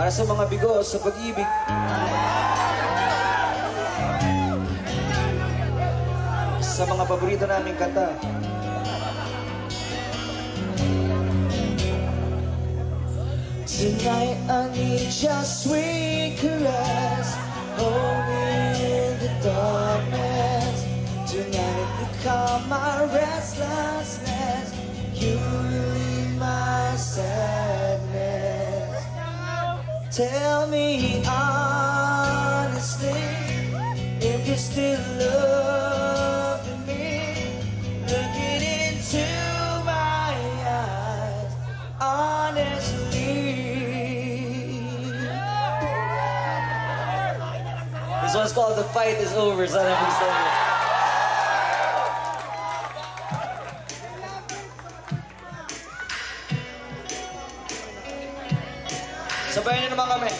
Para sa mga bigo sa pag-ibig. Sa mga paborito naming kanta. Tonight I need your sweet Tell me honestly If you still love me. Looking into my eyes Honestly. This one's called The Fight Is Over Sana Mister Sabayan niyo naman kami.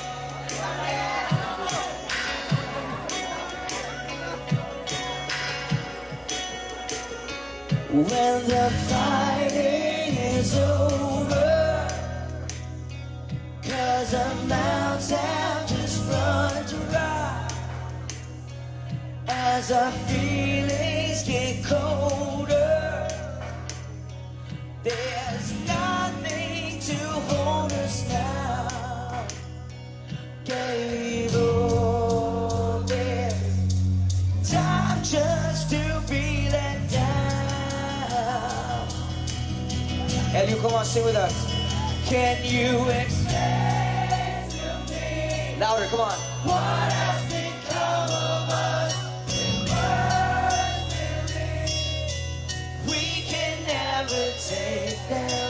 When the fighting is over Cause the have just run dry As our feelings get colder come on, sing with us. Can you explain to me? Louder, come on. What has become of us We can never take them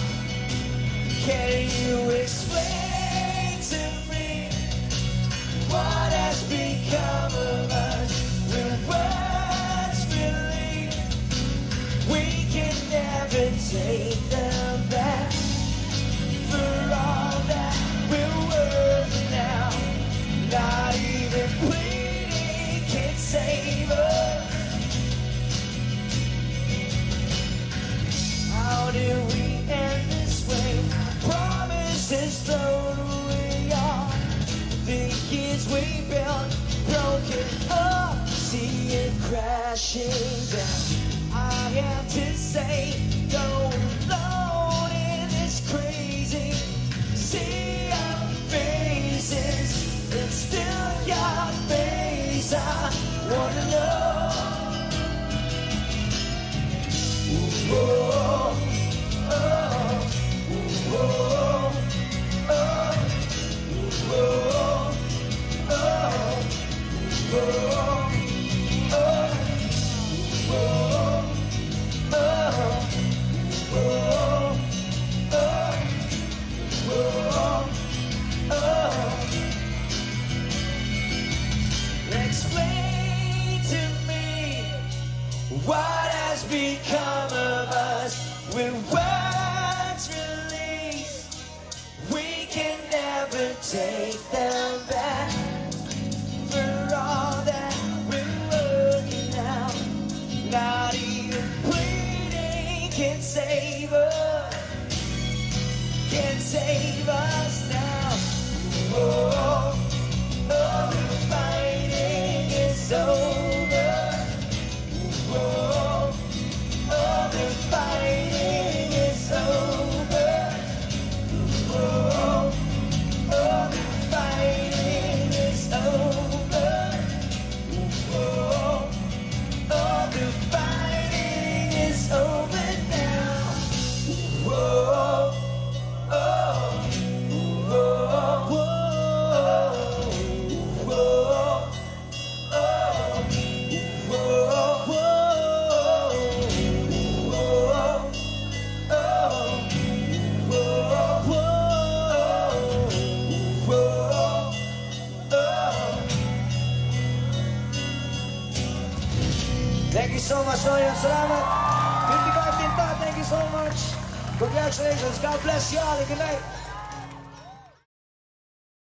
Can you explain to me what has become Promises thrown away all the years we built, broken up, see it crashing down. I have to say, go alone in this crazy sea of faces. It's still your face I wanna know. What has become of us when words release. We can never take them Thank you so much, Noyan. Salamat. 55 din. Thank you so much. Congratulations. God bless you all. Good night.